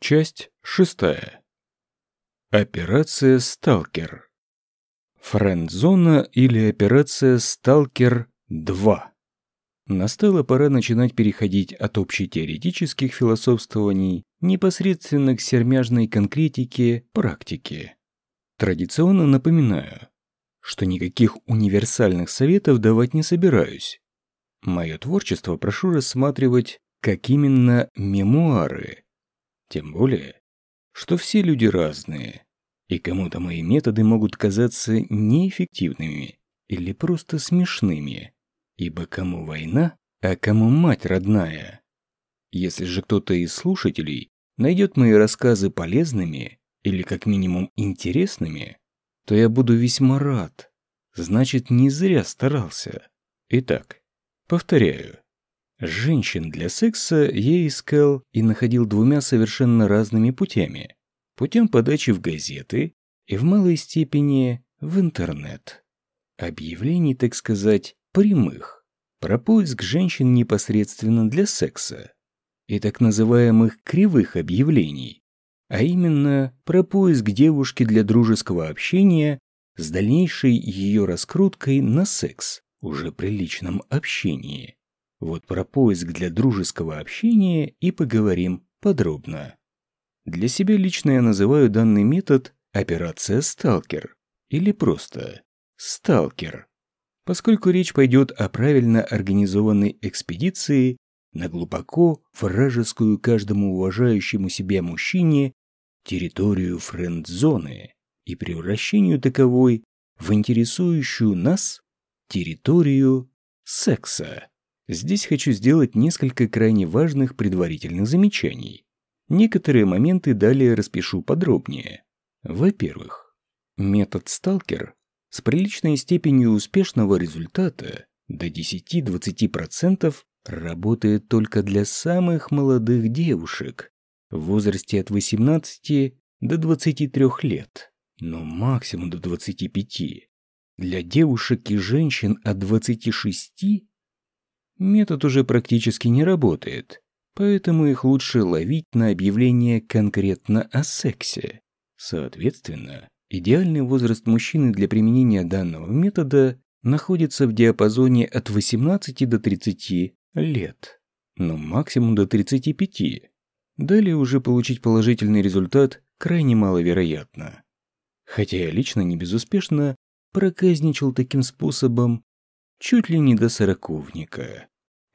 Часть шестая. Операция «Сталкер». Френдзона или операция «Сталкер-2». Настала пора начинать переходить от общетеоретических философствований непосредственно к сермяжной конкретике практике. Традиционно напоминаю, что никаких универсальных советов давать не собираюсь. Мое творчество прошу рассматривать как именно мемуары – тем более, что все люди разные, и кому-то мои методы могут казаться неэффективными или просто смешными, ибо кому война, а кому мать родная. Если же кто-то из слушателей найдет мои рассказы полезными или как минимум интересными, то я буду весьма рад. Значит, не зря старался. Итак, повторяю. Женщин для секса я искал и находил двумя совершенно разными путями. Путем подачи в газеты и в малой степени в интернет. Объявлений, так сказать, прямых. Про поиск женщин непосредственно для секса. И так называемых кривых объявлений. А именно про поиск девушки для дружеского общения с дальнейшей ее раскруткой на секс уже при личном общении. Вот про поиск для дружеского общения и поговорим подробно. Для себя лично я называю данный метод «операция «Сталкер» или просто «Сталкер», поскольку речь пойдет о правильно организованной экспедиции на глубоко вражескую каждому уважающему себя мужчине территорию френд-зоны и превращению таковой в интересующую нас территорию секса. Здесь хочу сделать несколько крайне важных предварительных замечаний. Некоторые моменты далее распишу подробнее. Во-первых, метод «Сталкер» с приличной степенью успешного результата до 10-20% работает только для самых молодых девушек в возрасте от 18 до 23 лет, но максимум до 25. Для девушек и женщин от 26 метод уже практически не работает, поэтому их лучше ловить на объявление конкретно о сексе. Соответственно, идеальный возраст мужчины для применения данного метода находится в диапазоне от 18 до 30 лет, но максимум до 35. Далее уже получить положительный результат крайне маловероятно. Хотя я лично не безуспешно проказничал таким способом чуть ли не до сороковника.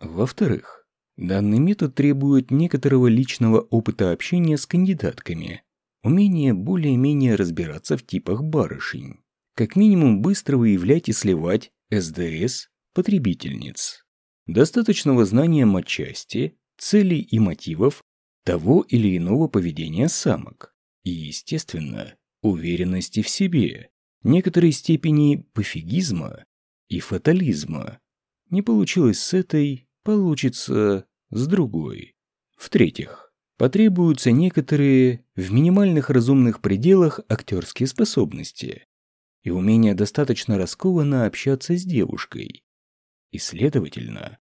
Во-вторых, данный метод требует некоторого личного опыта общения с кандидатками, умения более-менее разбираться в типах барышень, как минимум быстро выявлять и сливать СДС потребительниц, достаточного знания матчасти, целей и мотивов того или иного поведения самок и, естественно, уверенности в себе, некоторой степени пофигизма и фатализма. Не получилось с этой, получится с другой. В-третьих, потребуются некоторые в минимальных разумных пределах актерские способности и умение достаточно раскованно общаться с девушкой. И, следовательно,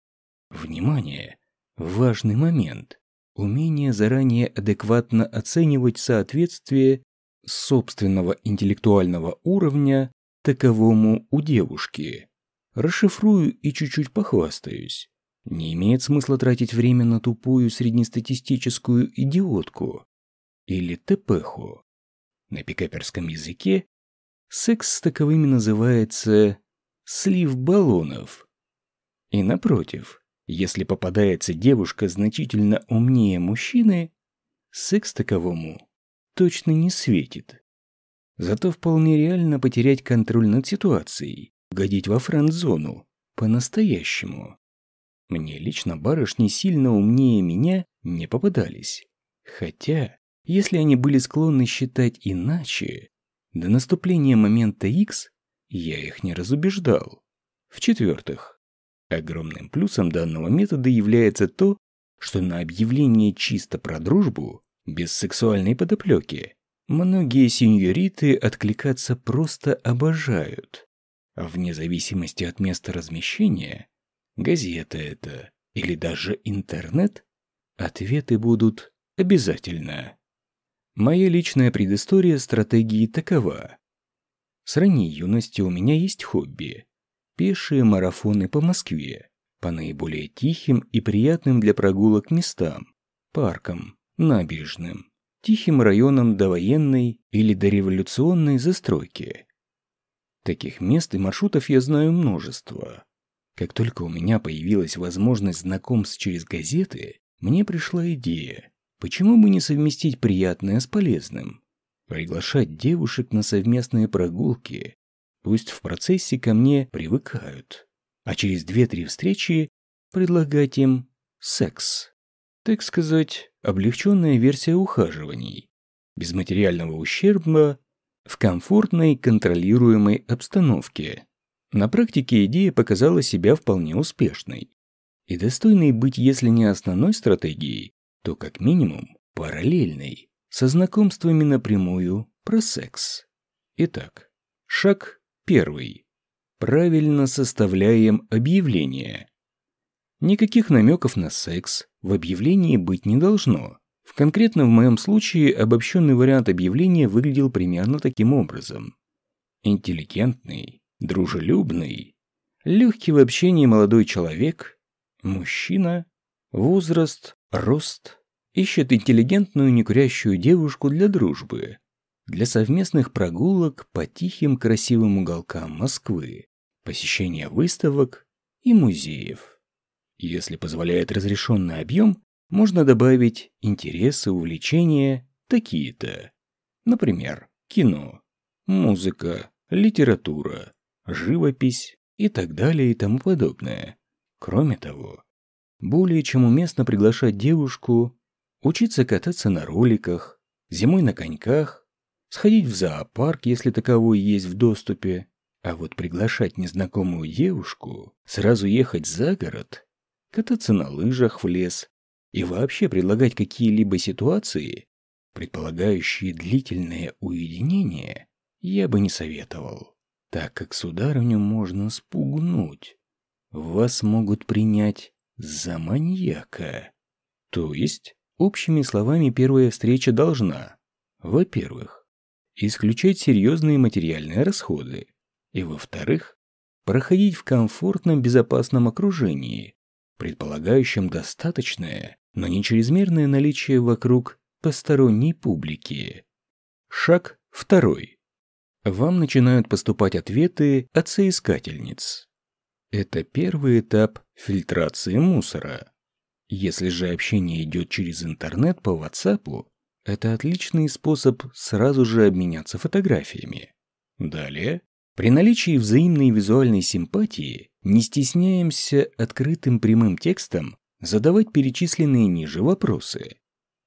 внимание, важный момент, умение заранее адекватно оценивать соответствие собственного интеллектуального уровня таковому у девушки. Расшифрую и чуть-чуть похвастаюсь. Не имеет смысла тратить время на тупую среднестатистическую идиотку или тпху. На пикаперском языке секс с таковыми называется слив баллонов. И напротив, если попадается девушка значительно умнее мужчины, секс таковому точно не светит. Зато вполне реально потерять контроль над ситуацией, угодить во френд-зону по-настоящему. Мне лично барышни сильно умнее меня не попадались. Хотя, если они были склонны считать иначе, до наступления момента X я их не разубеждал. В-четвертых, огромным плюсом данного метода является то, что на объявление чисто про дружбу, без сексуальной подоплеки, многие сеньориты откликаться просто обожают. Вне зависимости от места размещения, газета это или даже интернет, ответы будут обязательно Моя личная предыстория стратегии такова. С ранней юности у меня есть хобби. Пешие марафоны по Москве, по наиболее тихим и приятным для прогулок местам, паркам, набережным, тихим районам довоенной или дореволюционной застройки. Таких мест и маршрутов я знаю множество. Как только у меня появилась возможность знакомств через газеты, мне пришла идея, почему бы не совместить приятное с полезным? Приглашать девушек на совместные прогулки. Пусть в процессе ко мне привыкают. А через две-три встречи предлагать им секс. Так сказать, облегченная версия ухаживаний. Без материального ущерба, в комфортной контролируемой обстановке. На практике идея показала себя вполне успешной и достойной быть, если не основной стратегией, то как минимум параллельной, со знакомствами напрямую про секс. Итак, шаг первый. Правильно составляем объявление. Никаких намеков на секс в объявлении быть не должно. В конкретно в моем случае обобщенный вариант объявления выглядел примерно таким образом. Интеллигентный, дружелюбный, легкий в общении молодой человек Мужчина, возраст, рост, ищет интеллигентную некурящую девушку для дружбы, для совместных прогулок по тихим красивым уголкам Москвы, посещения выставок и музеев. Если позволяет разрешенный объем, можно добавить интересы, увлечения такие-то. Например, кино, музыка, литература, живопись и так далее и тому подобное. Кроме того, более чем уместно приглашать девушку учиться кататься на роликах, зимой на коньках, сходить в зоопарк, если таковой есть в доступе, а вот приглашать незнакомую девушку, сразу ехать за город, кататься на лыжах в лес и вообще предлагать какие-либо ситуации, предполагающие длительное уединение, я бы не советовал, так как сударыню можно спугнуть вас могут принять за маньяка. То есть, общими словами, первая встреча должна, во-первых, исключать серьезные материальные расходы, и, во-вторых, проходить в комфортном безопасном окружении, предполагающем достаточное, но не чрезмерное наличие вокруг посторонней публики. Шаг второй. Вам начинают поступать ответы от соискательниц. Это первый этап фильтрации мусора. Если же общение идет через интернет по WhatsApp, это отличный способ сразу же обменяться фотографиями. Далее, при наличии взаимной визуальной симпатии не стесняемся открытым прямым текстом задавать перечисленные ниже вопросы.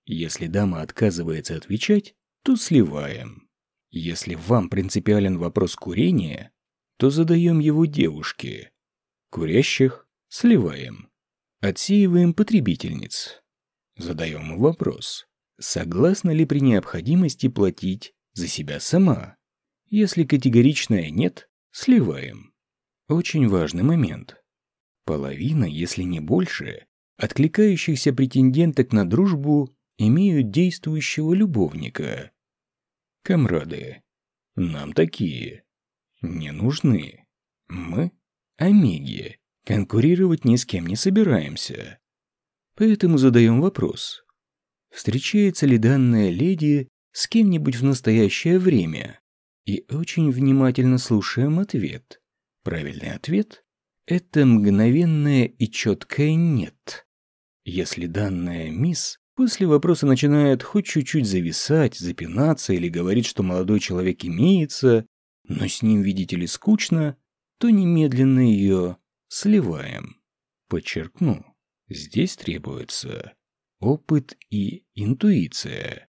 Если дама отказывается отвечать, то сливаем. Если вам принципиален вопрос курения, то задаем его девушке. Курящих сливаем. Отсеиваем потребительниц. Задаем вопрос, согласна ли при необходимости платить за себя сама. Если категоричное «нет», сливаем. Очень важный момент. Половина, если не больше, откликающихся претенденток на дружбу имеют действующего любовника. Камрады, нам такие не нужны. Мы Омеги. Конкурировать ни с кем не собираемся. Поэтому задаем вопрос. Встречается ли данная леди с кем-нибудь в настоящее время? И очень внимательно слушаем ответ. Правильный ответ – это мгновенное и четкое «нет». Если данная мисс после вопроса начинает хоть чуть-чуть зависать, запинаться или говорит, что молодой человек имеется, но с ним, видите ли, скучно, то немедленно ее сливаем. Подчеркну, здесь требуется опыт и интуиция.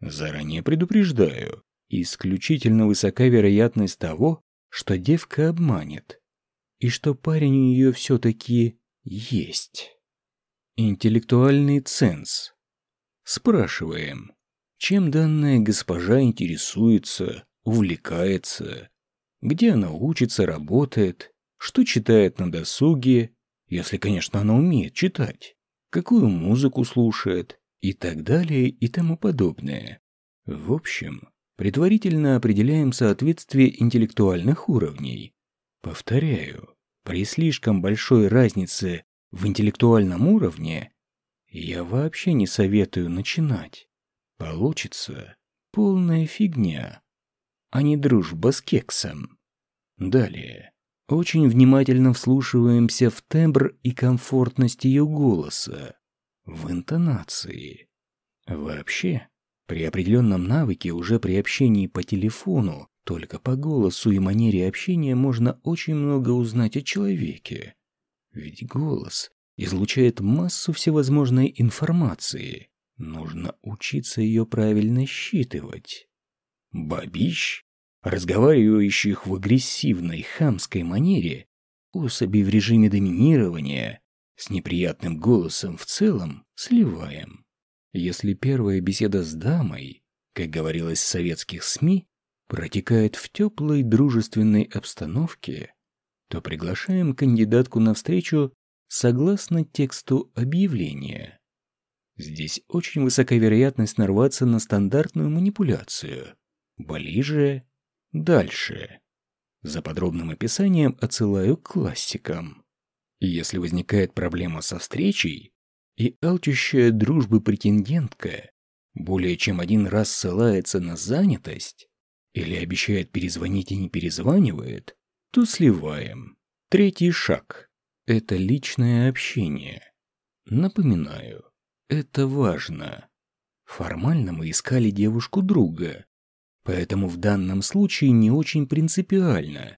Заранее предупреждаю, исключительно высока вероятность того, что девка обманет, и что парень у нее все-таки есть. Интеллектуальный ценз. Спрашиваем, чем данная госпожа интересуется, увлекается, где она учится, работает, что читает на досуге, если, конечно, она умеет читать, какую музыку слушает и так далее и тому подобное. В общем, предварительно определяем соответствие интеллектуальных уровней. Повторяю, при слишком большой разнице в интеллектуальном уровне я вообще не советую начинать. Получится полная фигня, а не дружба с кексом. Далее. Очень внимательно вслушиваемся в тембр и комфортность ее голоса, в интонации. Вообще, при определенном навыке уже при общении по телефону, только по голосу и манере общения можно очень много узнать о человеке. Ведь голос излучает массу всевозможной информации. Нужно учиться ее правильно считывать. Бабищ разговаривающих в агрессивной хамской манере, особи в режиме доминирования, с неприятным голосом в целом сливаем. Если первая беседа с дамой, как говорилось в советских СМИ, протекает в теплой дружественной обстановке, то приглашаем кандидатку на встречу согласно тексту объявления. Здесь очень высока вероятность нарваться на стандартную манипуляцию. Ближе Дальше. За подробным описанием отсылаю к классикам. Если возникает проблема со встречей, и алчущая дружбы претендентка более чем один раз ссылается на занятость или обещает перезвонить и не перезванивает, то сливаем. Третий шаг – это личное общение. Напоминаю, это важно. Формально мы искали девушку друга, Поэтому в данном случае не очень принципиально,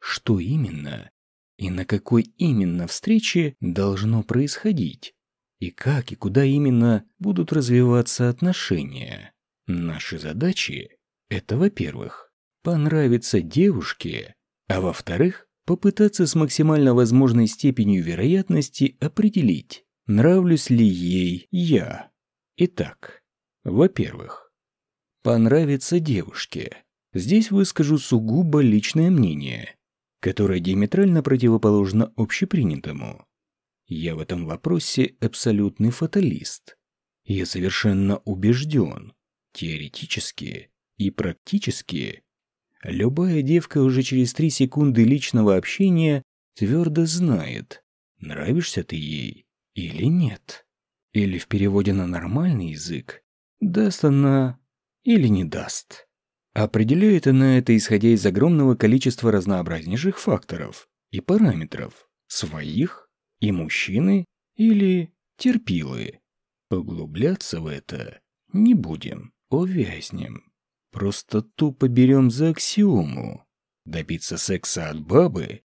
что именно и на какой именно встрече должно происходить, и как и куда именно будут развиваться отношения. Наши задачи – это, во-первых, понравиться девушке, а во-вторых, попытаться с максимально возможной степенью вероятности определить, нравлюсь ли ей я. Итак, во-первых, понравится девушке. Здесь выскажу сугубо личное мнение, которое диаметрально противоположно общепринятому. Я в этом вопросе абсолютный фаталист. Я совершенно убежден, теоретически и практически, любая девка уже через три секунды личного общения твердо знает, нравишься ты ей или нет. Или в переводе на нормальный язык, даст она или не даст. Определяет она это исходя из огромного количества разнообразнейших факторов и параметров, своих и мужчины или терпилы. Поглубляться в это не будем, увязнем. Просто тупо берем за аксиому. Добиться секса от бабы,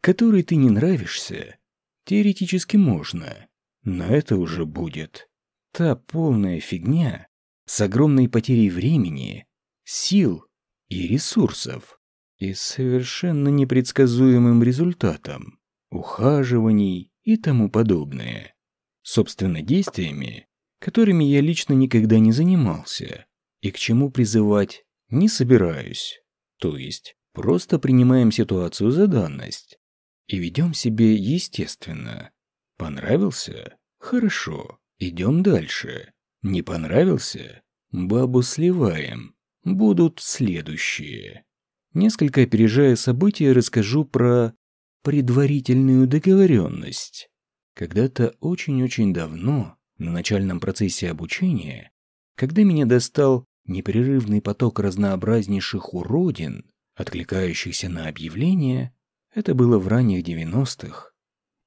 которой ты не нравишься, теоретически можно, но это уже будет та полная фигня, с огромной потерей времени, сил и ресурсов, и совершенно непредсказуемым результатом, ухаживаний и тому подобное. Собственно, действиями, которыми я лично никогда не занимался, и к чему призывать не собираюсь. То есть, просто принимаем ситуацию за данность и ведем себе естественно. Понравился? Хорошо, идем дальше. Не понравился? Бабу сливаем. Будут следующие. Несколько опережая события, расскажу про предварительную договоренность. Когда-то очень-очень давно, на начальном процессе обучения, когда меня достал непрерывный поток разнообразнейших уродин, откликающихся на объявления, это было в ранних 90-х.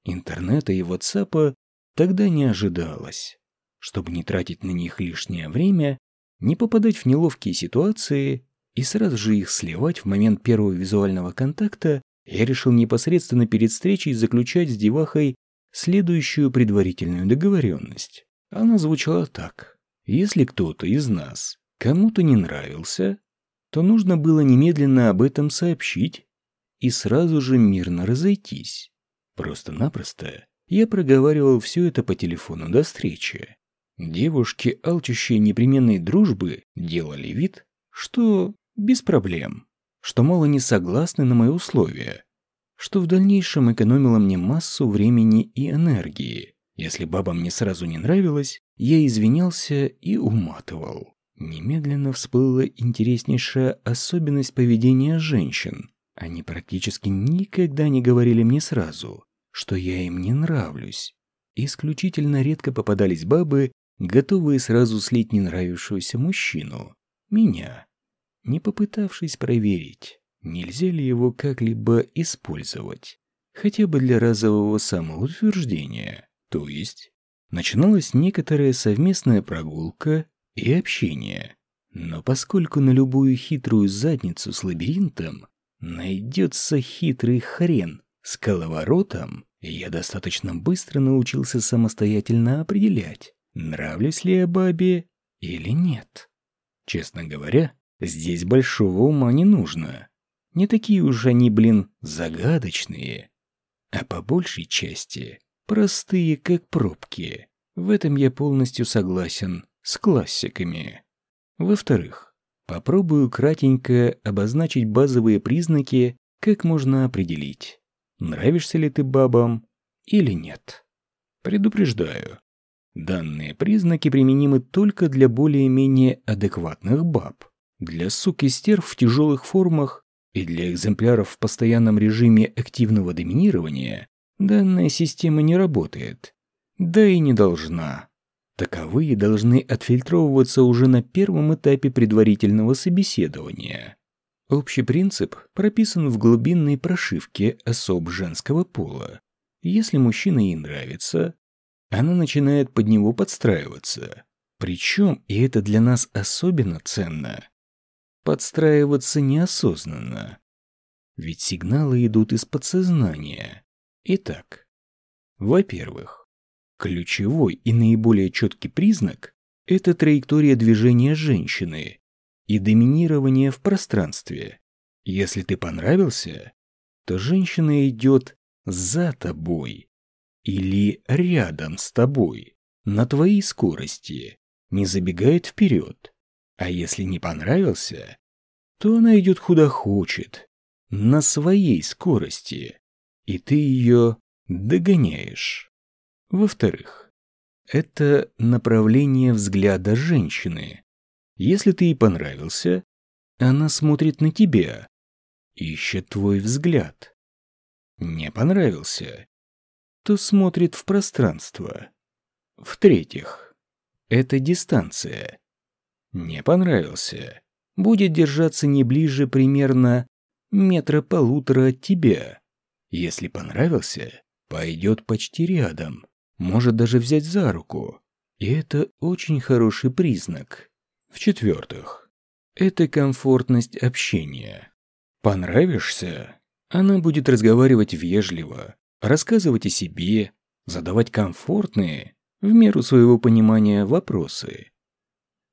Интернета и ватсапа тогда не ожидалось чтобы не тратить на них лишнее время, не попадать в неловкие ситуации и сразу же их сливать в момент первого визуального контакта, я решил непосредственно перед встречей заключать с девахой следующую предварительную договоренность. Она звучала так. Если кто-то из нас кому-то не нравился, то нужно было немедленно об этом сообщить и сразу же мирно разойтись. Просто-напросто я проговаривал все это по телефону до встречи. Девушки, алчущие непременной дружбы, делали вид, что без проблем, что, мало не согласны на мои условия, что в дальнейшем экономило мне массу времени и энергии. Если баба мне сразу не нравилась, я извинялся и уматывал. Немедленно всплыла интереснейшая особенность поведения женщин. Они практически никогда не говорили мне сразу, что я им не нравлюсь. Исключительно редко попадались бабы, готовые сразу слить ненравившегося мужчину, меня, не попытавшись проверить, нельзя ли его как-либо использовать, хотя бы для разового самоутверждения. То есть, начиналась некоторая совместная прогулка и общение. Но поскольку на любую хитрую задницу с лабиринтом найдется хитрый хрен с коловоротом, я достаточно быстро научился самостоятельно определять, нравлюсь ли я бабе или нет. Честно говоря, здесь большого ума не нужно. Не такие уж они, блин, загадочные, а по большей части простые, как пробки. В этом я полностью согласен с классиками. Во-вторых, попробую кратенько обозначить базовые признаки, как можно определить, нравишься ли ты бабам или нет. Предупреждаю, данные признаки применимы только для более-менее адекватных баб. Для сук и стерв в тяжелых формах и для экземпляров в постоянном режиме активного доминирования данная система не работает. Да и не должна. Таковые должны отфильтровываться уже на первом этапе предварительного собеседования. Общий принцип прописан в глубинной прошивке особ женского пола. Если мужчина ей нравится, она начинает под него подстраиваться. Причем, и это для нас особенно ценно, подстраиваться неосознанно. Ведь сигналы идут из подсознания. Итак, во-первых, ключевой и наиболее четкий признак – это траектория движения женщины, и доминирование в пространстве. Если ты понравился, то женщина идет за тобой или рядом с тобой, на твоей скорости, не забегает вперед. А если не понравился, то она идет куда хочет, на своей скорости, и ты ее догоняешь. Во-вторых, это направление взгляда женщины. Если ты ей понравился, она смотрит на тебя, ищет твой взгляд. Не понравился, то смотрит в пространство. В-третьих, это дистанция. Не понравился, будет держаться не ближе примерно метра полутора от тебя. Если понравился, пойдет почти рядом, может даже взять за руку. И это очень хороший признак. В-четвертых, это комфортность общения. Понравишься? Она будет разговаривать вежливо, рассказывать о себе, задавать комфортные, в меру своего понимания, вопросы.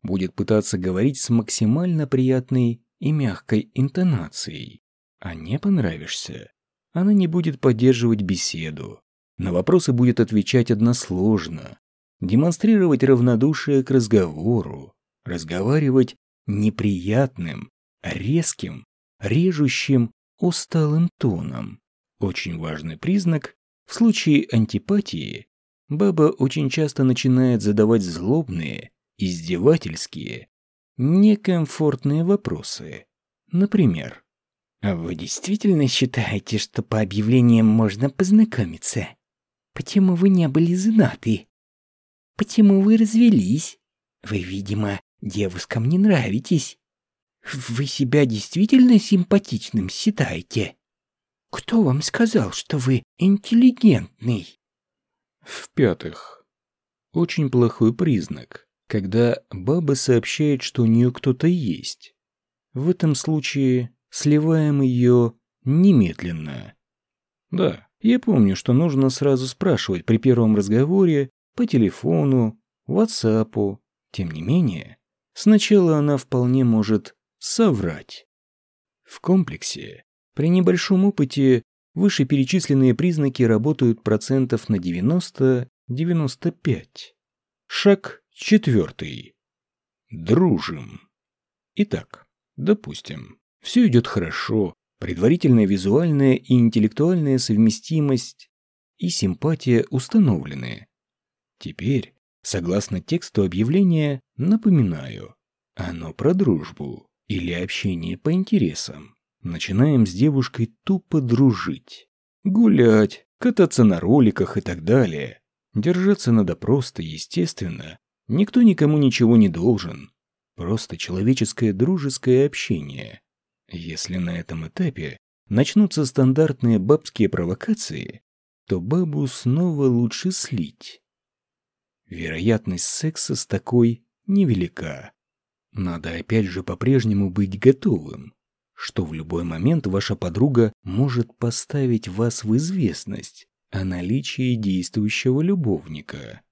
Будет пытаться говорить с максимально приятной и мягкой интонацией. А не понравишься? Она не будет поддерживать беседу. На вопросы будет отвечать односложно, демонстрировать равнодушие к разговору, разговаривать неприятным, резким, режущим, усталым тоном. Очень важный признак в случае антипатии баба очень часто начинает задавать злобные, издевательские, некомфортные вопросы. Например, «А «Вы действительно считаете, что по объявлениям можно познакомиться? Почему вы не были женаты? Почему вы развелись? Вы, видимо, девушкам не нравитесь. Вы себя действительно симпатичным считаете? Кто вам сказал, что вы интеллигентный? В-пятых, очень плохой признак, когда баба сообщает, что у нее кто-то есть. В этом случае сливаем ее немедленно. Да, я помню, что нужно сразу спрашивать при первом разговоре, по телефону, ватсапу. Тем не менее, Сначала она вполне может соврать. В комплексе при небольшом опыте вышеперечисленные признаки работают процентов на 90-95. Шаг четвертый. Дружим. Итак, допустим, все идет хорошо, предварительная визуальная и интеллектуальная совместимость и симпатия установлены. Теперь Согласно тексту объявления, напоминаю, Оно про дружбу или общение по интересам. Начинаем с девушкой тупо дружить. Гулять, кататься на роликах и так далее. Держаться надо просто, естественно. Никто никому ничего не должен. Просто человеческое дружеское общение. Если на этом этапе начнутся стандартные бабские провокации, то бабу снова лучше слить. Вероятность секса с такой невелика. Надо опять же по-прежнему быть готовым, что в любой момент ваша подруга может поставить вас в известность о наличии действующего любовника.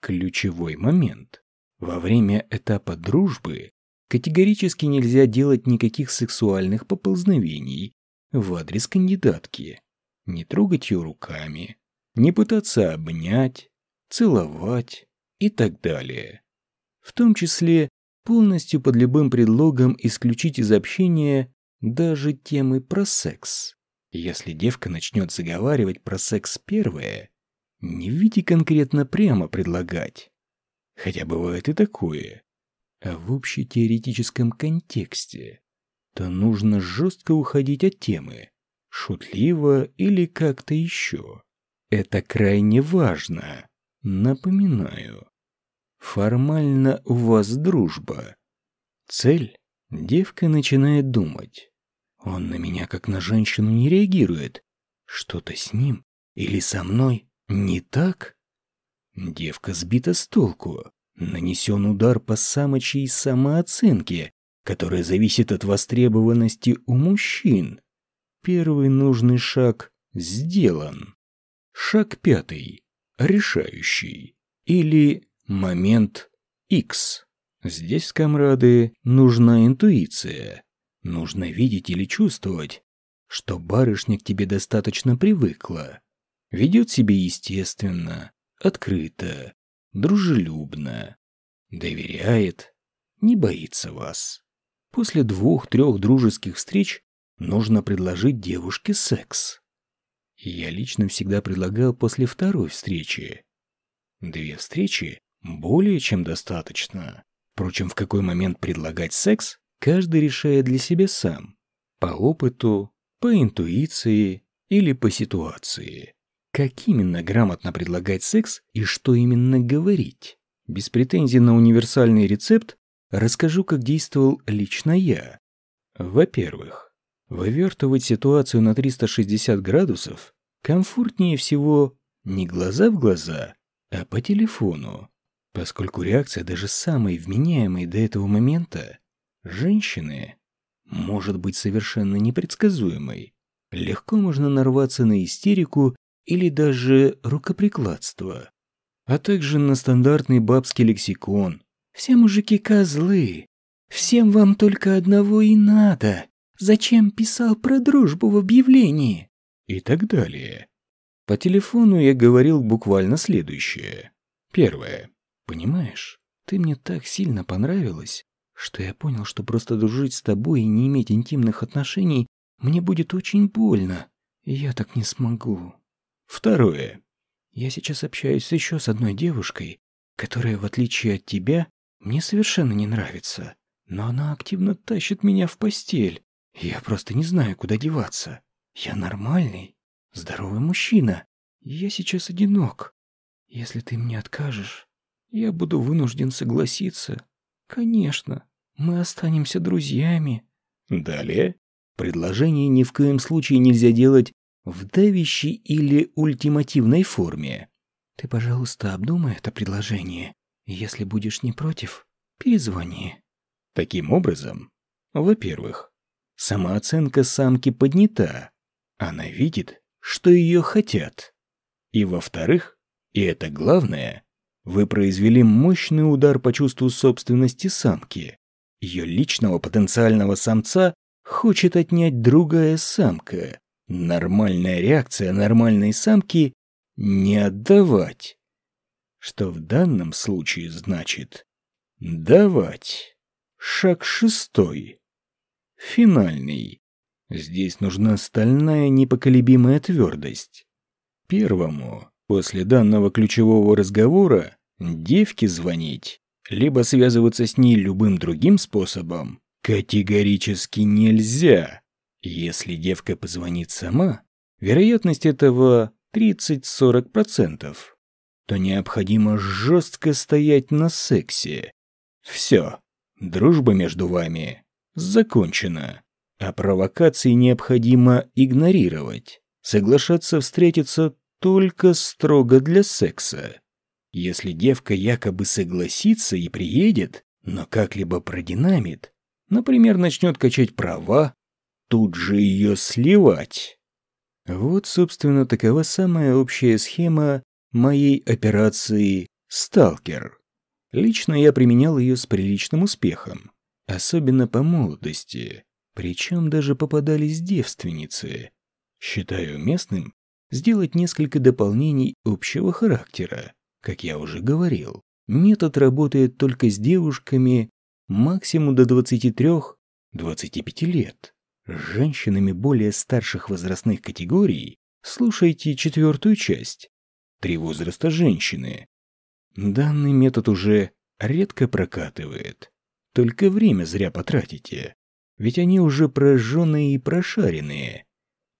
Ключевой момент. Во время этапа дружбы категорически нельзя делать никаких сексуальных поползновений в адрес кандидатки. Не трогать ее руками, не пытаться обнять, целовать и так далее. В том числе полностью под любым предлогом исключить из общения даже темы про секс. Если девка начнет заговаривать про секс первое, не в виде конкретно прямо предлагать. Хотя бывает и такое. А в общетеоретическом контексте. То нужно жестко уходить от темы. Шутливо или как-то еще. Это крайне важно. Напоминаю. Формально у вас дружба. Цель? Девка начинает думать. Он на меня как на женщину не реагирует. Что-то с ним или со мной не так? Девка сбита с толку. Нанесен удар по самочьей самооценке, которая зависит от востребованности у мужчин. Первый нужный шаг сделан. Шаг пятый. Решающий. Или момент X. Здесь, комрады, нужна интуиция. Нужно видеть или чувствовать, что барышня к тебе достаточно привыкла. Ведет себя естественно, открыто, дружелюбно, доверяет, не боится вас. После двух-трех дружеских встреч нужно предложить девушке секс. Я лично всегда предлагал после второй встречи. Две встречи более чем достаточно. Впрочем, в какой момент предлагать секс, каждый решает для себя сам. По опыту, по интуиции или по ситуации. Как именно грамотно предлагать секс и что именно говорить? Без претензий на универсальный рецепт расскажу, как действовал лично я. Во-первых, вывертывать ситуацию на 360 градусов комфортнее всего не глаза в глаза, а по телефону, поскольку реакция даже самой вменяемой до этого момента женщины может быть совершенно непредсказуемой. Легко можно нарваться на истерику или даже рукоприкладство, а также на стандартный бабский лексикон. «Все мужики козлы. Всем вам только одного и надо. Зачем писал про дружбу в объявлении?» И так далее. По телефону я говорил буквально следующее. Первое. Понимаешь, ты мне так сильно понравилась, что я понял, что просто дружить с тобой и не иметь интимных отношений мне будет очень больно, я так не смогу. Второе. Я сейчас общаюсь еще с одной девушкой, которая, в отличие от тебя, мне совершенно не нравится. Но она активно тащит меня в постель. Я просто не знаю, куда деваться. Я нормальный, здоровый мужчина. Я сейчас одинок. Если ты мне откажешь, я буду вынужден согласиться. Конечно, мы останемся друзьями. Далее. Предложение ни в коем случае нельзя делать в давящей или ультимативной форме. Ты, пожалуйста, обдумай это предложение. Если будешь не против, перезвони. Таким образом, во-первых, самооценка самки поднята. Она видит, что ее хотят. И во-вторых, и это главное, вы произвели мощный удар по чувству собственности самки. Ее личного потенциального самца хочет отнять другая самка. Нормальная реакция нормальной самки – не отдавать. Что в данном случае значит давать. Шаг шестой. Финальный. Здесь нужна стальная непоколебимая твердость. Первому После данного ключевого разговора девке звонить либо связываться с ней любым другим способом категорически нельзя. Если девка позвонит сама, вероятность этого 30-40%, то необходимо жестко стоять на сексе. Все, дружба между вами закончена, а провокации необходимо игнорировать. Соглашаться встретиться только строго для секса. Если девка якобы согласится и приедет, но как-либо продинамит, например, начнет качать права, тут же ее сливать. Вот, собственно, такова самая общая схема моей операции «Сталкер». Лично я применял ее с приличным успехом, особенно по молодости, причем даже попадались девственницы. Считаю местным сделать несколько дополнений общего характера. Как я уже говорил, метод работает только с девушками максимум до 23-25 лет. С женщинами более старших возрастных категорий слушайте четвертую часть «Три возраста женщины». Данный метод уже редко прокатывает. Только время зря потратите, ведь они уже прожженные и прошаренные.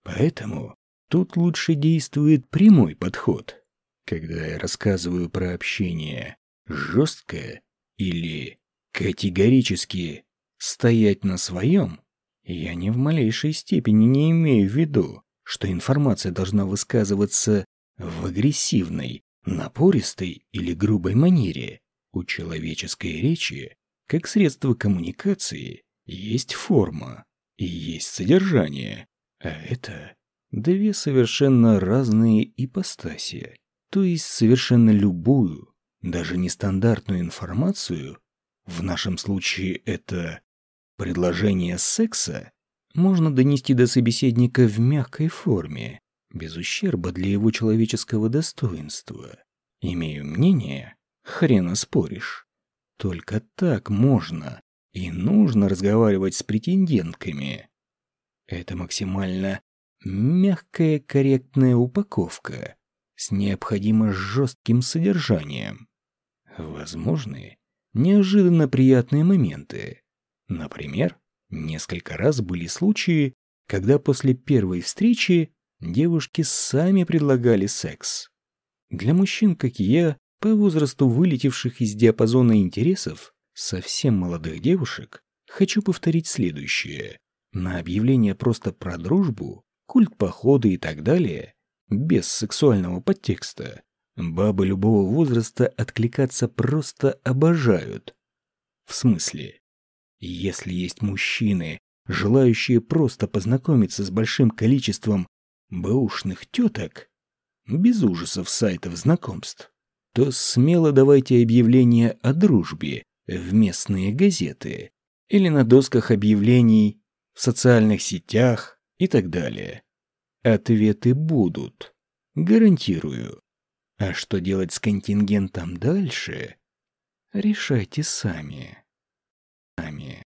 Поэтому Тут лучше действует прямой подход. Когда я рассказываю про общение жесткое или категорически стоять на своем, я ни в малейшей степени не имею в виду, что информация должна высказываться в агрессивной, напористой или грубой манере. У человеческой речи, как средство коммуникации, есть форма и есть содержание, а это Две совершенно разные ипостаси, то есть совершенно любую, даже нестандартную информацию, в нашем случае это предложение секса, можно донести до собеседника в мягкой форме, без ущерба для его человеческого достоинства. Имею мнение, хрена споришь. Только так можно и нужно разговаривать с претендентками. Это максимально Мягкая корректная упаковка с необходимо жестким содержанием. Возможны неожиданно приятные моменты. Например, несколько раз были случаи, когда после первой встречи девушки сами предлагали секс. Для мужчин, как и я, по возрасту вылетевших из диапазона интересов совсем молодых девушек, хочу повторить следующее. На объявление просто про дружбу культ походы и так далее, без сексуального подтекста, бабы любого возраста откликаться просто обожают. В смысле, если есть мужчины, желающие просто познакомиться с большим количеством бэушных теток, без ужасов сайтов знакомств, то смело давайте объявления о дружбе в местные газеты или на досках объявлений в социальных сетях, и так далее. Ответы будут. Гарантирую. А что делать с контингентом дальше, решайте сами. Сами.